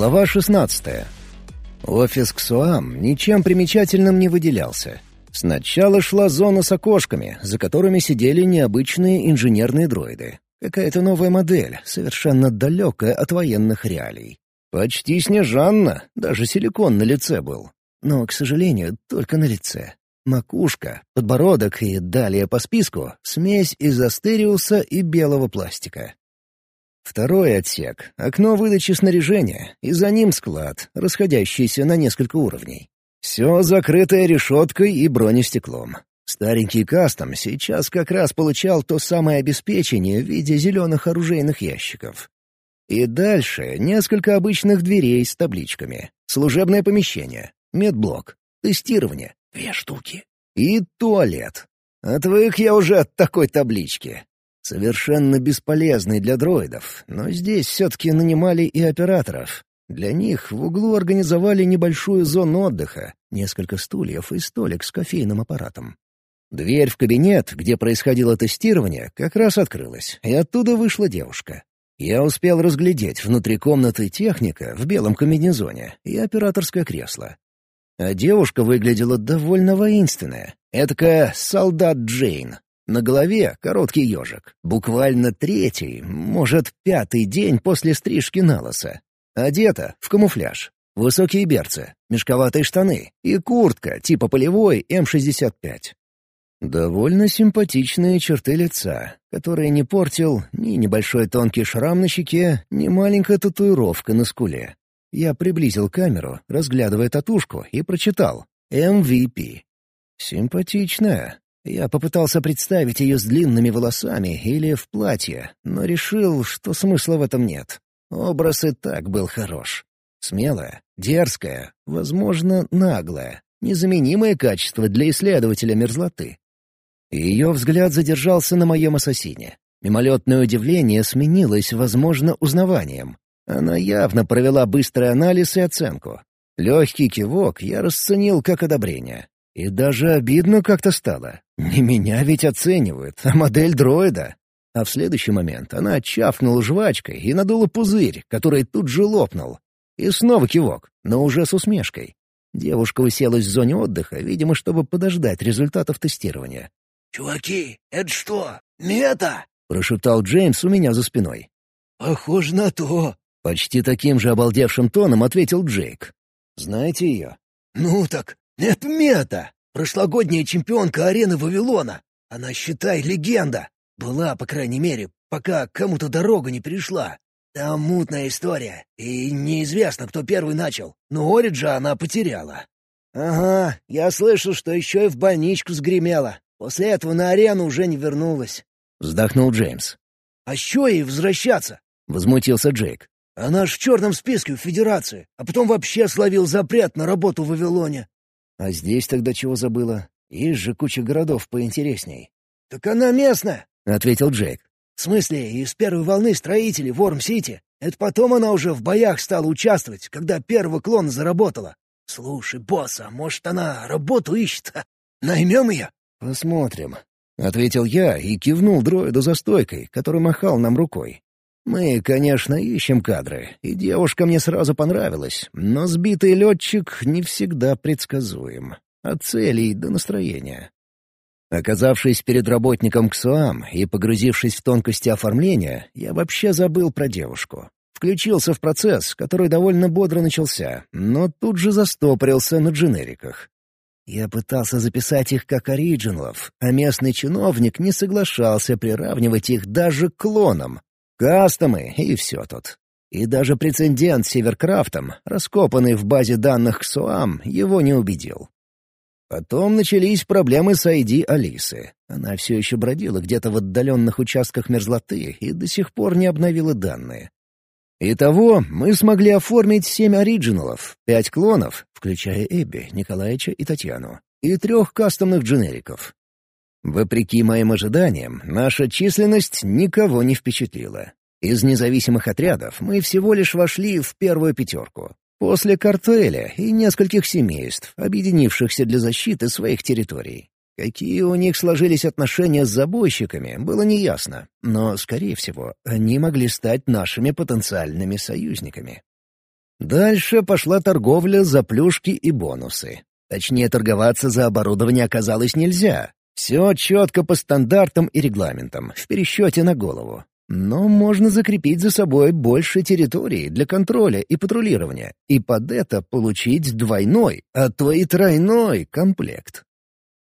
Глава 16. Офис Ксуам ничем примечательным не выделялся. Сначала шла зона с окошками, за которыми сидели необычные инженерные дроиды. Какая-то новая модель, совершенно далекая от военных реалий. Почти снежанна, даже силикон на лице был. Но, к сожалению, только на лице. Макушка, подбородок и далее по списку — смесь из астериуса и белого пластика. Второй отсек — окно выдачи снаряжения, и за ним склад, расходящийся на несколько уровней. Все закрытое решеткой и бронестеклом. Старенький кастом сейчас как раз получал то самое обеспечение в виде зеленых оружейных ящиков. И дальше несколько обычных дверей с табличками. Служебное помещение, медблок, тестирование, две штуки. И туалет. Отвык я уже от такой таблички. Совершенно бесполезный для дроидов, но здесь все-таки нанимали и операторов. Для них в углу организовали небольшую зону отдыха, несколько стульев и столик с кофейным аппаратом. Дверь в кабинет, где происходило тестирование, как раз открылась, и оттуда вышла девушка. Я успел разглядеть внутри комнаты техника в белом комбинезоне и операторское кресло. А девушка выглядела довольно воинственная. Этакая солдат Джейн, на голове короткий ежик. Буквально третий, может, пятый день после стрижки на лысо. Одета в камуфляж. Высокие берцы, мешковатые штаны и куртка типа полевой М-65. Довольно симпатичные черты лица, которые не портил ни небольшой тонкий шрам на щеке, ни маленькая татуировка на скуле. Я приблизил камеру, разглядывая татушку, и прочитал «MVP». Симпатичная, я попытался представить ее с длинными волосами или в платье, но решил, что смысла в этом нет. Образ и так был хорош. Смелая, дерзкая, возможно, наглая. Незаменимое качество для исследователя мерзлоты. Ее взгляд задержался на моем ассасине. Мимолетное удивление сменилось, возможно, узнаванием. Она явно провела быстрый анализ и оценку. Легкий кивок я расценил как одобрение. И даже обидно как-то стало. Не меня ведь оценивают, а модель дроида. А в следующий момент она чавкнула жвачкой и надула пузырь, который тут же лопнул. И снова кивок, но уже с усмешкой. Девушка уселась в зоне отдыха, видимо, чтобы подождать результатов тестирования. «Чуваки, это что, мета?» — прошептал Джеймс у меня за спиной. «Похоже на то», — почти таким же обалдевшим тоном ответил Джейк. «Знаете ее?» «Ну так, это мета! Прошлогодняя чемпионка арены Вавилона. Она, считай, легенда. Была, по крайней мере, пока кому-то дорога не перешла. Там мутная история, и неизвестно, кто первый начал, но Ориджа она потеряла. «Ага, я слышал, что еще и в больничку сгремела. После этого на арену уже не вернулась», — вздохнул Джеймс. «А что ей возвращаться?» — возмутился Джейк. «Она ж в черном списке у Федерации, а потом вообще словил запрет на работу в Вавилоне. А здесь тогда чего забыла? Есть же куча городов поинтересней. «Так она местная», — ответил Джейк. «В смысле, из первой волны строителей в Орм-Сити. Это потом она уже в боях стала участвовать, когда первого клона заработала. Слушай, босс, а может она работу ищет? Наймем ее?» «Посмотрим», — ответил я и кивнул дроиду за стойкой, который махал нам рукой. Мы, конечно, ищем кадры, и девушка мне сразу понравилась, но сбитый летчик не всегда предсказуем. От целей до настроения. Оказавшись перед работником КСУАМ и погрузившись в тонкости оформления, я вообще забыл про девушку. Включился в процесс, который довольно бодро начался, но тут же застопорился на дженериках. Я пытался записать их как оригиналов, а местный чиновник не соглашался приравнивать их даже к клонам, Кастомы и все тут. И даже прецедент с Северкрафтом, раскопанный в базе данных КСОАМ, его не убедил. Потом начались проблемы с ID Алисы. Она все еще бродила где-то в отдаленных участках мерзлоты и до сих пор не обновила данные. Итого мы смогли оформить семь оригиналов, пять клонов, включая Эбби, Николаевича и Татьяну, и трех кастомных дженериков. Вопреки моим ожиданиям, наша численность никого не впечатлила. Из независимых отрядов мы всего лишь вошли в первую пятерку. После картеля и нескольких семейств, объединившихся для защиты своих территорий. Какие у них сложились отношения с забойщиками, было неясно, но, скорее всего, они могли стать нашими потенциальными союзниками. Дальше пошла торговля за плюшки и бонусы. Точнее, торговаться за оборудование оказалось нельзя. Все четко по стандартам и регламентам, в пересчете на голову. Но можно закрепить за собой больше территории для контроля и патрулирования, и под это получить двойной, а то и тройной комплект.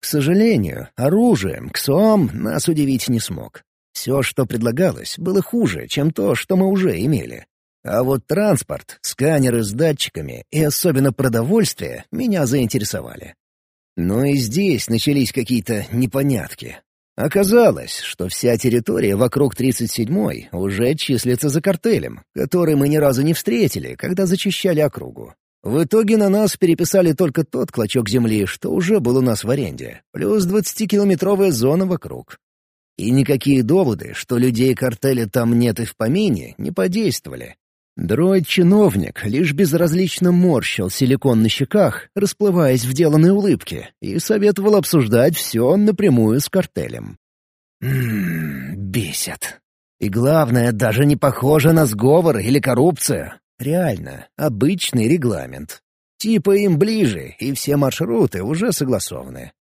К сожалению, оружием КСОАМ нас удивить не смог. Все, что предлагалось, было хуже, чем то, что мы уже имели. А вот транспорт, сканеры с датчиками и особенно продовольствие меня заинтересовали. Но и здесь начались какие-то непонятки. Оказалось, что вся территория вокруг 37-й уже числится за картелем, который мы ни разу не встретили, когда зачищали округу. В итоге на нас переписали только тот клочок земли, что уже был у нас в аренде, плюс 20-километровая зона вокруг. И никакие доводы, что людей картеля там нет и в помине, не подействовали. Дроид-чиновник лишь безразлично морщил силикон на щеках, расплываясь в деланной улыбке, и советовал обсуждать все напрямую с картелем. Ммм, бесит. И главное, даже не похоже на сговор или коррупцию. Реально, обычный регламент. Типа им ближе, и все маршруты уже согласованы.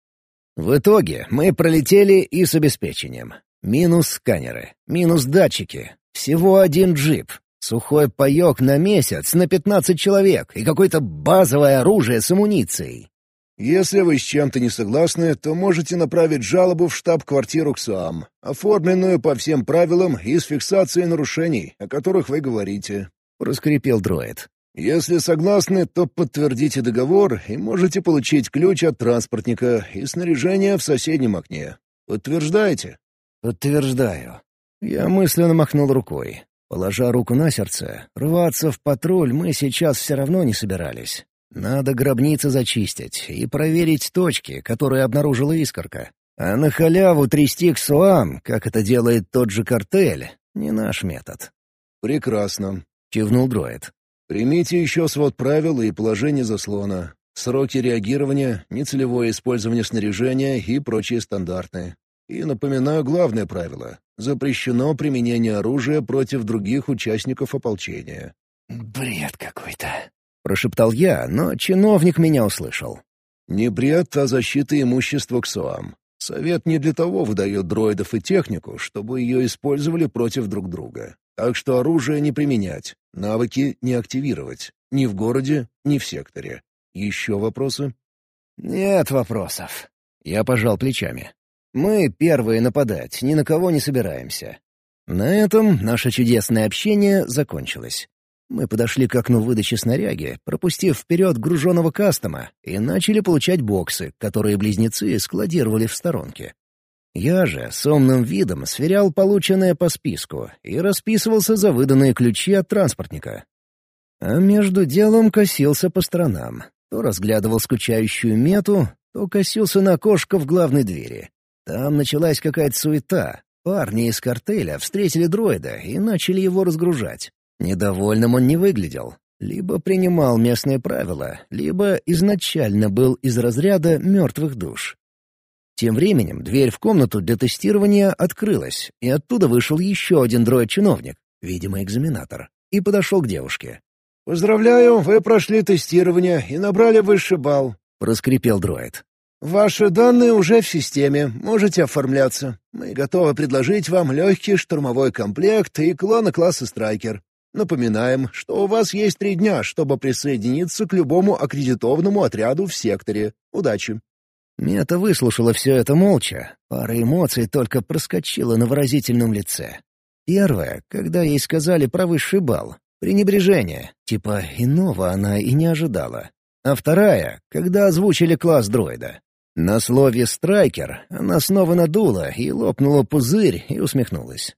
В итоге мы пролетели и с обеспечением. Минус сканеры, минус датчики. Всего один джип, Сухой паёк на месяц на пятнадцать человек и какое-то базовое оружие с амуницией. Если вы с чем-то не согласны, то можете направить жалобу в штаб-квартиру КСАМ, оформленную по всем правилам и с фиксацией нарушений, о которых вы говорите», — проскрипел дроид. «Если согласны, то подтвердите договор и можете получить ключ от транспортника и снаряжение в соседнем окне. Подтверждаете?» «Подтверждаю». Я мысленно махнул рукой. Положа руку на сердце, рваться в патруль мы сейчас все равно не собирались. Надо гробницы зачистить и проверить точки, которые обнаружила искорка. А на халяву трясти к суам, как это делает тот же картель, не наш метод. «Прекрасно», — кивнул дроид. «Примите еще свод правил и положение заслона. Сроки реагирования, нецелевое использование снаряжения и прочие стандартные. И напоминаю главное правило. Запрещено применение оружия против других участников ополчения. «Бред какой-то», — прошептал я, но чиновник меня услышал. «Не бред, а защита имущества КСОАМ. Совет не для того выдает дроидов и технику, чтобы ее использовали против друг друга. Так что оружие не применять, навыки не активировать. Ни в городе, ни в секторе. Еще вопросы?» «Нет вопросов». Я пожал плечами. Мы первые нападать, ни на кого не собираемся. На этом наше чудесное общение закончилось. Мы подошли к окну выдачи снаряги, пропустив вперед груженного кастома, и начали получать боксы, которые близнецы складировали в сторонке. Я же с умным видом сверял полученное по списку и расписывался за выданные ключи от транспортника. А между делом косился по сторонам. То разглядывал скучающую мету, то косился на окошко в главной двери. Там началась какая-то суета. Парни из картеля встретили дроида и начали его разгружать. Недовольным он не выглядел. Либо принимал местные правила, либо изначально был из разряда мертвых душ. Тем временем дверь в комнату для тестирования открылась, и оттуда вышел еще один дроид-чиновник, видимо, экзаменатор, и подошел к девушке. «Поздравляю, вы прошли тестирование и набрали высший балл», — проскрипел дроид. «Ваши данные уже в системе, можете оформляться. Мы готовы предложить вам легкий штурмовой комплект и клона класса «Страйкер». Напоминаем, что у вас есть три дня, чтобы присоединиться к любому аккредитованному отряду в секторе. Удачи!» Мета выслушала все это молча. Пара эмоций только проскочила на выразительном лице. Первое, когда ей сказали про высший балл. Пренебрежение. Типа иного она и не ожидала. А вторая, когда озвучили класс дроида. На слове «страйкер» она снова надула и лопнула пузырь и усмехнулась.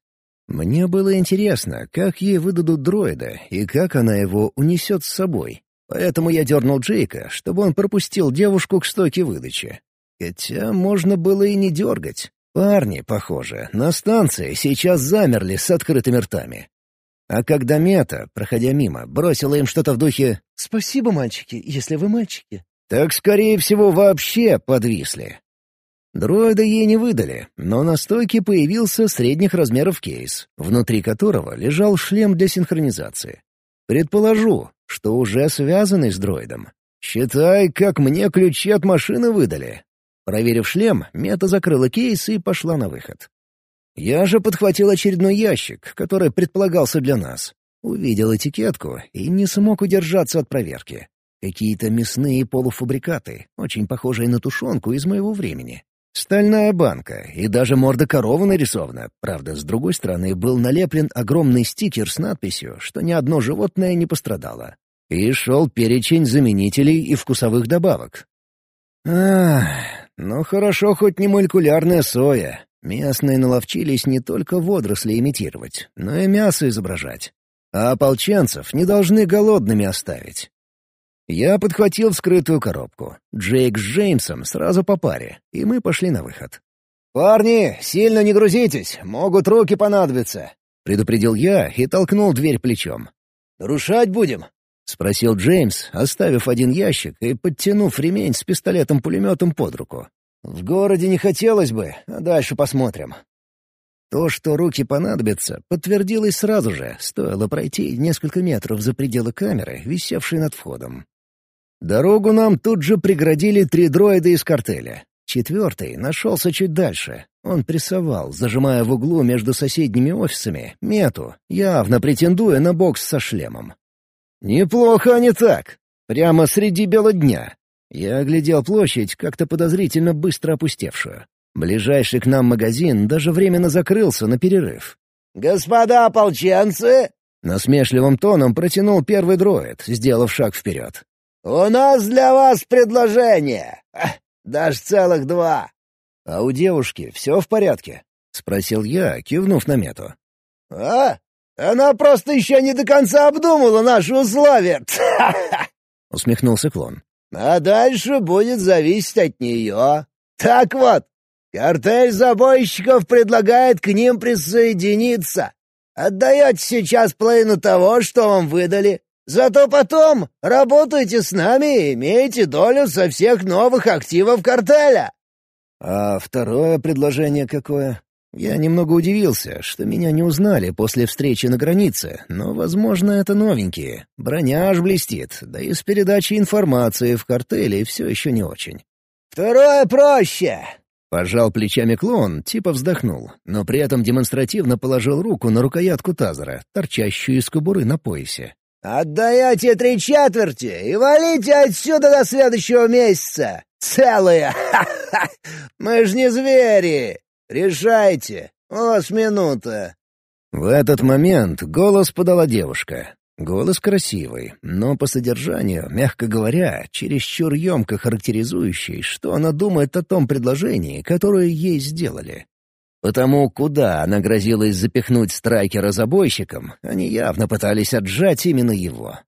Мне было интересно, как ей выдадут дроида и как она его унесет с собой. Поэтому я дернул Джейка, чтобы он пропустил девушку к стойке выдачи. Хотя можно было и не дергать. Парни, похоже, на станции сейчас замерли с открытыми ртами. А когда Мета, проходя мимо, бросила им что-то в духе «Спасибо, мальчики, если вы мальчики», так, скорее всего, вообще подвисли. Дроида ей не выдали, но на стойке появился средних размеров кейс, внутри которого лежал шлем для синхронизации. Предположу, что уже связанный с дроидом. Считай, как мне ключи от машины выдали. Проверив шлем, Мета закрыла кейс и пошла на выход. Я же подхватил очередной ящик, который предполагался для нас. Увидел этикетку и не смог удержаться от проверки. Какие-то мясные полуфабрикаты, очень похожие на тушенку из моего времени. Стальная банка, и даже морда коровы нарисована. Правда, с другой стороны был налеплен огромный стикер с надписью, что ни одно животное не пострадало. И шел перечень заменителей и вкусовых добавок. Ах, ну хорошо, хоть не молекулярная соя. Местные наловчились не только водоросли имитировать, но и мясо изображать. А ополченцев не должны голодными оставить. Я подхватил вскрытую коробку. Джейк с Джеймсом сразу по паре, и мы пошли на выход. «Парни, сильно не грузитесь, могут руки понадобиться», — предупредил я и толкнул дверь плечом. «Нарушать будем?» — спросил Джеймс, оставив один ящик и подтянув ремень с пистолетом-пулеметом под руку. «В городе не хотелось бы, а дальше посмотрим». То, что руки понадобятся, подтвердилось сразу же, стоило пройти несколько метров за пределы камеры, висевшей над входом. Дорогу нам тут же преградили три дроида из картеля. Четвертый нашелся чуть дальше. Он прессовал, зажимая в углу между соседними офисами, мету, явно претендуя на бокс со шлемом. Неплохо они так. Прямо среди бела дня. Я оглядел площадь, как-то подозрительно быстро опустевшую. Ближайший к нам магазин даже временно закрылся на перерыв. «Господа ополченцы!» Насмешливым тоном протянул первый дроид, сделав шаг вперед. «У нас для вас предложение. Даже целых два». «А у девушки все в порядке?» — спросил я, кивнув на мету. «А? Она просто еще не до конца обдумала наши условия!» — усмехнулся клон. «А дальше будет зависеть от нее. Так вот, картель забойщиков предлагает к ним присоединиться. Отдаете сейчас половину того, что вам выдали, Зато потом работайте с нами и имеете долю со всех новых активов картеля». «А второе предложение какое?» Я немного удивился, что меня не узнали после встречи на границе, но, возможно, это новенькие. Броня аж блестит, да и с передачей информации в картеле все еще не очень. «Второе проще!» Пожал плечами клон, типа вздохнул, но при этом демонстративно положил руку на рукоятку тазера, торчащую из кобуры на поясе. «Отдаете три четверти и валите отсюда до следующего месяца! Целые! Ха-ха! Мы ж не звери! Решайте! У минута!» В этот момент голос подала девушка. Голос красивый, но по содержанию, мягко говоря, чересчур емко характеризующий, что она думает о том предложении, которое ей сделали. Потому куда она грозилась запихнуть страйкера забойщиком, они явно пытались отжать именно его.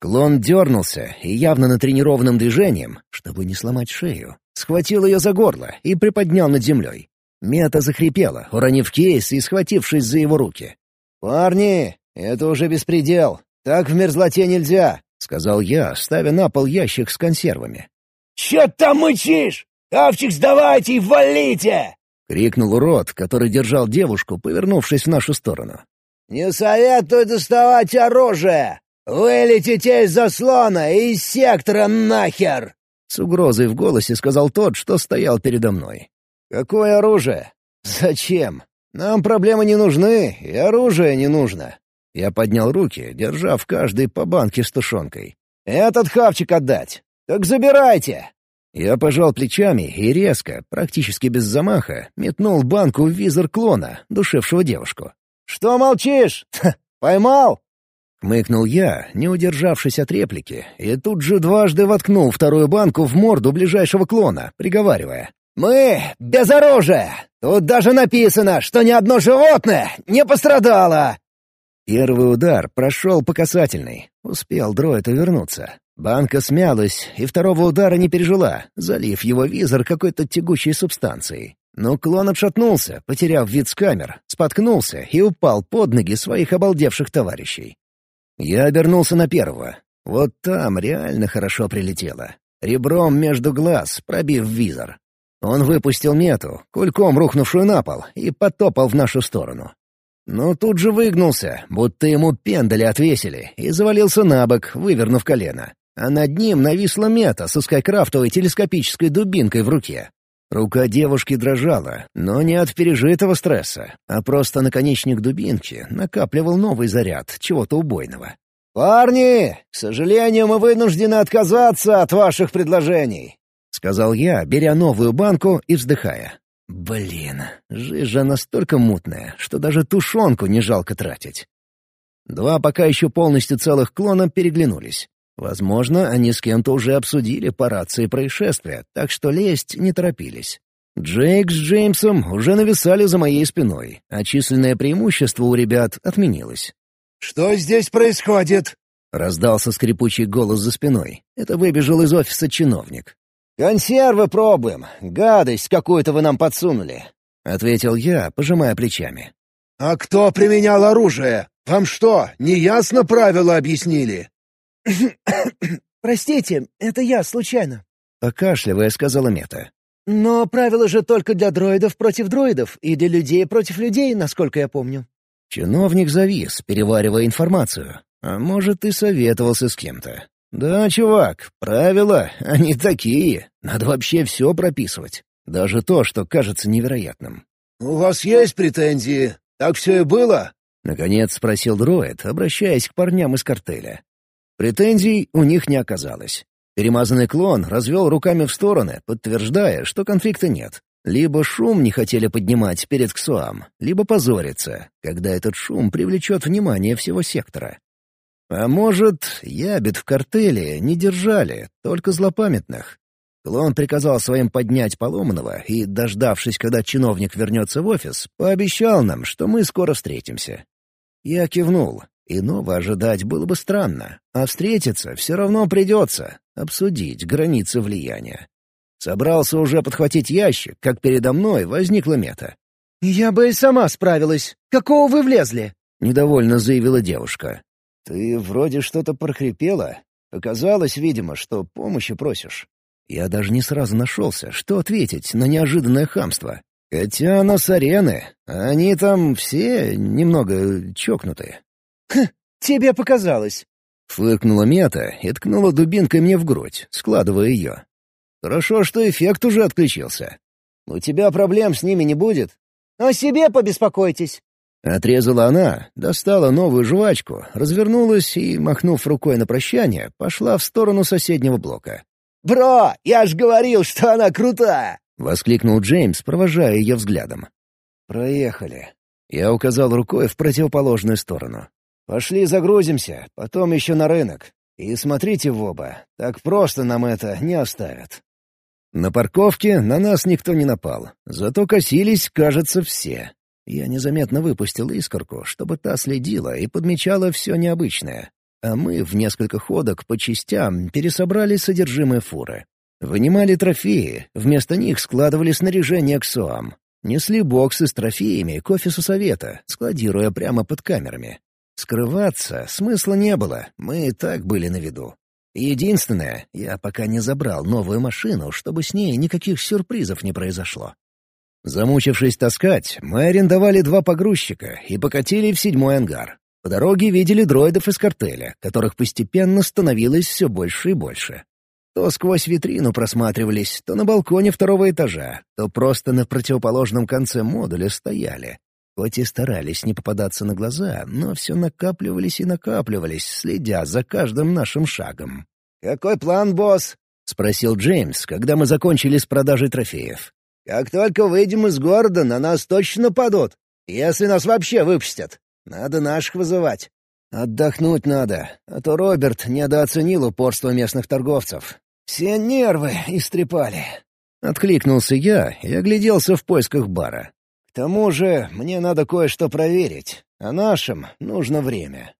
Клон дернулся и явно натренированным движением, чтобы не сломать шею, схватил ее за горло и приподнял над землей. Мета захрипела, уронив кейс и схватившись за его руки. «Парни, это уже беспредел. Так в мерзлоте нельзя», — сказал я, ставя на пол ящик с консервами. «Чё там мычишь? Кавчик сдавайте и валите!» — крикнул урод, который держал девушку, повернувшись в нашу сторону. «Не советую доставать оружие! Вылетите из заслона и из сектора нахер!» С угрозой в голосе сказал тот, что стоял передо мной. «Какое оружие? Зачем? Нам проблемы не нужны, и оружие не нужно». Я поднял руки, держа в каждой по банке с тушенкой. «Этот хавчик отдать! Так забирайте!» Я пожал плечами и резко, практически без замаха, метнул банку в визор клона, душевшего девушку. «Что молчишь? Поймал?» Хмыкнул я, не удержавшись от реплики, и тут же дважды воткнул вторую банку в морду ближайшего клона, приговаривая. «Мы без оружия! Тут даже написано, что ни одно животное не пострадало!» Первый удар прошел по касательной. Успел дроид увернуться. Банка смялась и второго удара не пережила, залив его визор какой-то тягучей субстанцией. Но клон отшатнулся, потеряв вид с камер, споткнулся и упал под ноги своих обалдевших товарищей. Я обернулся на первого. Вот там реально хорошо прилетело. Ребром между глаз, пробив визор. Он выпустил мету, кульком рухнувшую на пол, и потопал в нашу сторону. Но тут же выгнулся, будто ему пендали отвесили, и завалился на бок, вывернув колено. А над ним нависла мета со скайкрафтовой телескопической дубинкой в руке. Рука девушки дрожала, но не от пережитого стресса, а просто наконечник дубинки накапливал новый заряд чего-то убойного. «Парни, к сожалению, мы вынуждены отказаться от ваших предложений», — сказал я, беря новую банку и вздыхая. «Блин, жижа настолько мутная, что даже тушенку не жалко тратить». Два пока еще полностью целых клона переглянулись. Возможно, они с кем-то уже обсудили по рации происшествия, так что лезть не торопились. Джейк с Джеймсом уже нависали за моей спиной, а численное преимущество у ребят отменилось. «Что здесь происходит?» — раздался скрипучий голос за спиной. Это выбежал из офиса чиновник. «Консервы пробуем. Гадость какую-то вы нам подсунули», — ответил я, пожимая плечами. «А кто применял оружие? Вам что, неясно правила объяснили?» «Простите, это я, случайно». Покашливая, сказала Мета. «Но правила же только для дроидов против дроидов и для людей против людей, насколько я помню». Чиновник завис, переваривая информацию. А может, и советовался с кем-то. «Да, чувак, правила, они такие. Надо вообще все прописывать. Даже то, что кажется невероятным». «У вас есть претензии? Так все и было?» Наконец спросил дроид, обращаясь к парням из картеля. Претензий у них не оказалось. Перемазанный клон развел руками в стороны, подтверждая, что конфликта нет. Либо шум не хотели поднимать перед КСУАМ, либо позориться, когда этот шум привлечет внимание всего сектора. А может, ябед в картеле не держали, только злопамятных. Клон приказал своим поднять поломанного и, дождавшись, когда чиновник вернется в офис, пообещал нам, что мы скоро встретимся. Я кивнул, Иного ожидать было бы странно, а встретиться все равно придется, обсудить границы влияния. Собрался уже подхватить ящик, как передо мной возникла мета. «Я бы и сама справилась. Какого вы влезли?» — недовольно заявила девушка. «Ты вроде что-то прохрипела. Показалось, видимо, что помощи просишь». Я даже не сразу нашелся, что ответить на неожиданное хамство. Хотя она с арены, а они там все немного чокнутые. «Хм, тебе показалось!» Фыркнула Мета и ткнула дубинкой мне в грудь, складывая ее. «Хорошо, что эффект уже отключился. У тебя проблем с ними не будет?» «О себе побеспокойтесь!» Отрезала она, достала новую жвачку, развернулась и, махнув рукой на прощание, пошла в сторону соседнего блока. «Бро, я ж говорил, что она крутая!» — воскликнул Джеймс, провожая ее взглядом. «Проехали». Я указал рукой в противоположную сторону. Пошли загрузимся, потом еще на рынок. И смотрите в оба, так просто нам это не оставят. На парковке на нас никто не напал, зато косились, кажется, все. Я незаметно выпустил искорку, чтобы та следила и подмечала все необычное. А мы в несколько ходок по частям пересобрали содержимое фуры. Вынимали трофеи, вместо них складывали снаряжение к СОАМ. Несли боксы с трофеями к офису совета, складируя прямо под камерами. Скрываться смысла не было, мы и так были на виду. Единственное, я пока не забрал новую машину, чтобы с ней никаких сюрпризов не произошло. Замучившись таскать, мы арендовали два погрузчика и покатили в седьмой ангар. По дороге видели дроидов из картеля, которых постепенно становилось все больше и больше. То сквозь витрину просматривались, то на балконе второго этажа, то просто на противоположном конце модуля стояли, Хоть и старались не попадаться на глаза, но все накапливались и накапливались, следя за каждым нашим шагом. «Какой план, босс?» — спросил Джеймс, когда мы закончили с продажей трофеев. «Как только выйдем из города, на нас точно падут. Если нас вообще выпустят. Надо наших вызывать». «Отдохнуть надо, а то Роберт недооценил упорство местных торговцев. Все нервы истрепали». Откликнулся я и огляделся в поисках бара тому же мне надо кое-что проверить, а нашим нужно время.